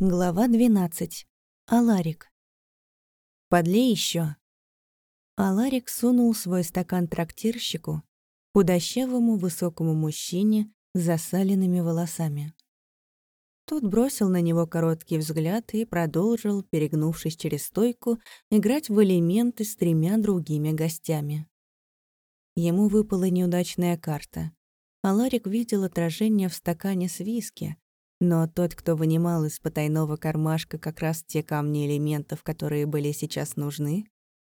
Глава 12. Аларик. «Подлей еще. Аларик сунул свой стакан трактирщику, худощавому высокому мужчине с засаленными волосами. Тот бросил на него короткий взгляд и продолжил, перегнувшись через стойку, играть в элементы с тремя другими гостями. Ему выпала неудачная карта. Аларик видел отражение в стакане с виски, но тот, кто вынимал из потайного кармашка как раз те камни элементов, которые были сейчас нужны,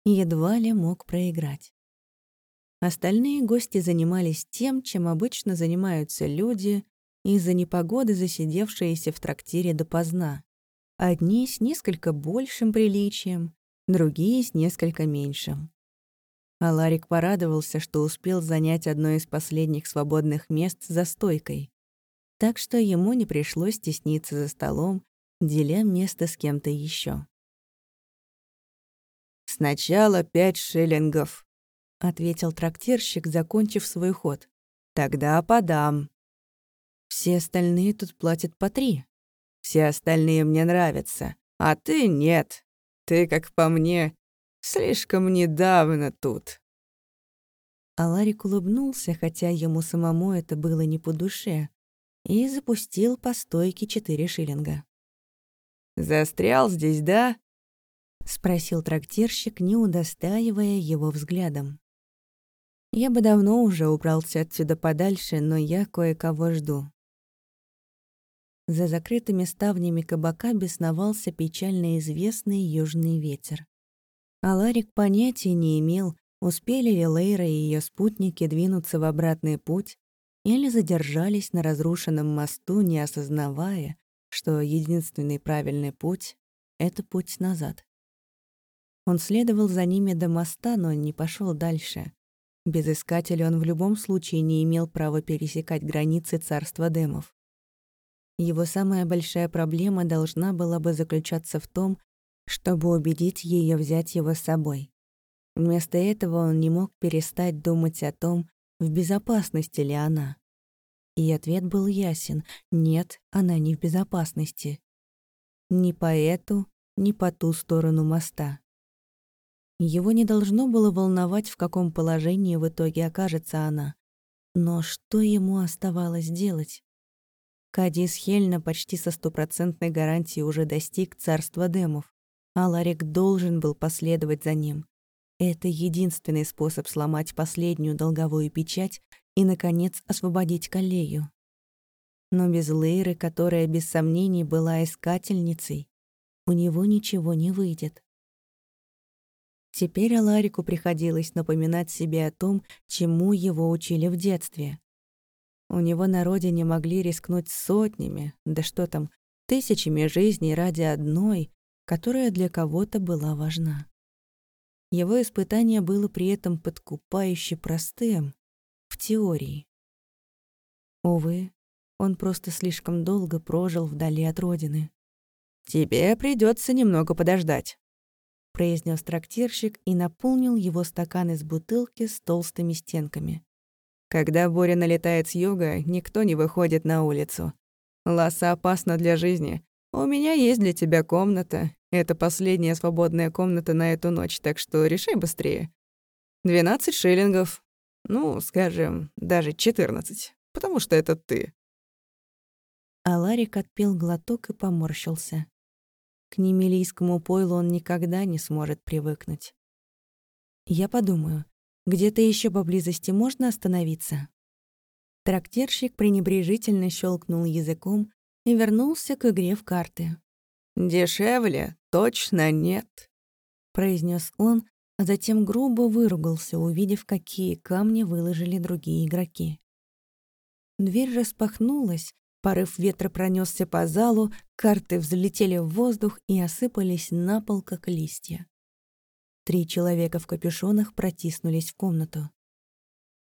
едва ли мог проиграть. Остальные гости занимались тем, чем обычно занимаются люди, из-за непогоды засидевшиеся в трактире допоздна. Одни с несколько большим приличием, другие с несколько меньшим. А Ларик порадовался, что успел занять одно из последних свободных мест за стойкой. Так что ему не пришлось тесниться за столом, деля место с кем-то еще. «Сначала пять шиллингов», — ответил трактирщик, закончив свой ход. «Тогда подам». Все остальные тут платят по три. Все остальные мне нравятся, а ты нет. Ты, как по мне, слишком недавно тут. Аларик улыбнулся, хотя ему самому это было не по душе, и запустил по стойке четыре шиллинга. «Застрял здесь, да?» — спросил трактирщик, не удостаивая его взглядом. «Я бы давно уже убрался отсюда подальше, но я кое-кого жду. За закрытыми ставнями кабака бесновался печально известный южный ветер. А Ларик понятия не имел, успели ли Лейра и ее спутники двинуться в обратный путь или задержались на разрушенном мосту, не осознавая, что единственный правильный путь — это путь назад. Он следовал за ними до моста, но не пошел дальше. Без искателя он в любом случае не имел права пересекать границы царства демов. Его самая большая проблема должна была бы заключаться в том, чтобы убедить ее взять его с собой. Вместо этого он не мог перестать думать о том, в безопасности ли она. И ответ был ясен — нет, она не в безопасности. Ни по эту, ни по ту сторону моста. Его не должно было волновать, в каком положении в итоге окажется она. Но что ему оставалось делать? Кадис Хельна почти со стопроцентной гарантией уже достиг царства демов, а Ларик должен был последовать за ним. Это единственный способ сломать последнюю долговую печать и, наконец, освободить Калею. Но без Лейры, которая без сомнений была искательницей, у него ничего не выйдет. Теперь Аларику приходилось напоминать себе о том, чему его учили в детстве. У него на родине могли рискнуть сотнями, да что там, тысячами жизней ради одной, которая для кого-то была важна. Его испытание было при этом подкупающе простым, теории. Увы, он просто слишком долго прожил вдали от родины. «Тебе придется немного подождать», — произнес трактирщик и наполнил его стакан из бутылки с толстыми стенками. Когда буря налетает с юга, никто не выходит на улицу. Ласа опасна для жизни. У меня есть для тебя комната. Это последняя свободная комната на эту ночь, так что решай быстрее. 12 шиллингов. Ну, скажем, даже 14, потому что это ты. А Ларик отпил глоток и поморщился. К немилийскому пойлу он никогда не сможет привыкнуть. Я подумаю, где-то еще поблизости можно остановиться?» Трактирщик пренебрежительно щелкнул языком и вернулся к игре в карты. «Дешевле? Точно нет», — произнес он, а затем грубо выругался, увидев, какие камни выложили другие игроки. Дверь распахнулась, порыв ветра пронесся по залу, карты взлетели в воздух и осыпались на пол, как листья. Три человека в капюшонах протиснулись в комнату.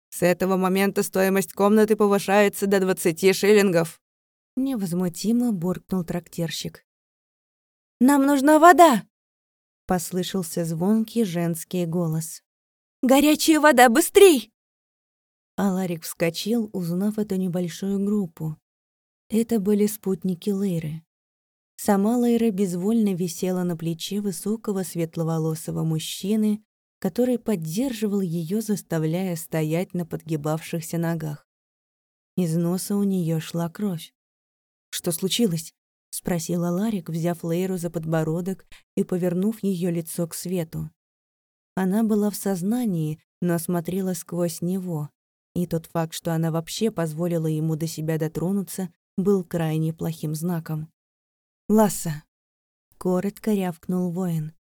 «С этого момента стоимость комнаты повышается до двадцати шиллингов», — невозмутимо буркнул трактирщик. «Нам нужна вода!» — послышался звонкий женский голос. «Горячая вода, быстрей!» Аларик вскочил, узнав эту небольшую группу. Это были спутники Лейры. Сама Лейра безвольно висела на плече высокого светловолосого мужчины, который поддерживал ее, заставляя стоять на подгибавшихся ногах. Из носа у нее шла кровь. «Что случилось?» — спросила Ларик, взяв Лейру за подбородок и повернув ее лицо к свету. Она была в сознании, но смотрела сквозь него, и тот факт, что она вообще позволила ему до себя дотронуться, был крайне плохим знаком. «Ласса!» — коротко рявкнул воин.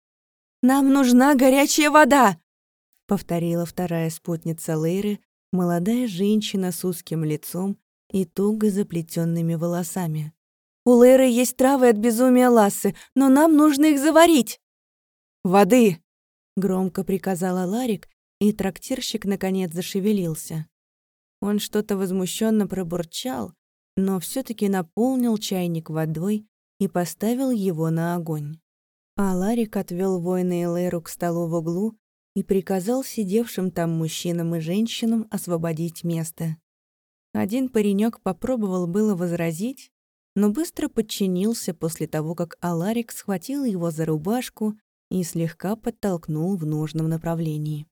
«Нам нужна горячая вода!» — повторила вторая спутница Лейры, молодая женщина с узким лицом и туго заплетенными волосами. «У Лейры есть травы от безумия Лассы, но нам нужно их заварить!» «Воды!» — громко приказала Ларик, и трактирщик наконец зашевелился. Он что-то возмущенно пробурчал, но все таки наполнил чайник водой и поставил его на огонь. А Ларик отвел воина Элэру к столу в углу и приказал сидевшим там мужчинам и женщинам освободить место. Один паренек попробовал было возразить, но быстро подчинился после того, как Аларик схватил его за рубашку и слегка подтолкнул в нужном направлении.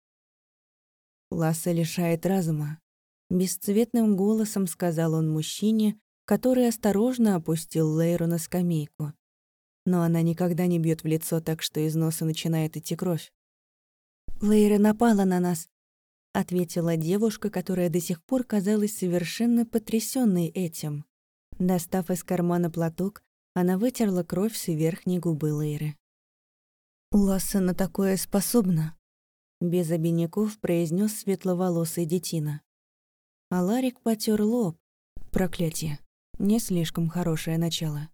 «Ласса лишает разума», — бесцветным голосом сказал он мужчине, который осторожно опустил Лейру на скамейку но она никогда не бьет в лицо так, что из носа начинает идти кровь. «Лейра напала на нас», — ответила девушка, которая до сих пор казалась совершенно потрясенной этим. Достав из кармана платок, она вытерла кровь с верхней губы Лейры. «Ласса на такое способна», — без обиняков произнес светловолосый детина. А Ларик потер лоб. Проклятие. Не слишком хорошее начало.